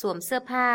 สวมเสื้อผ้า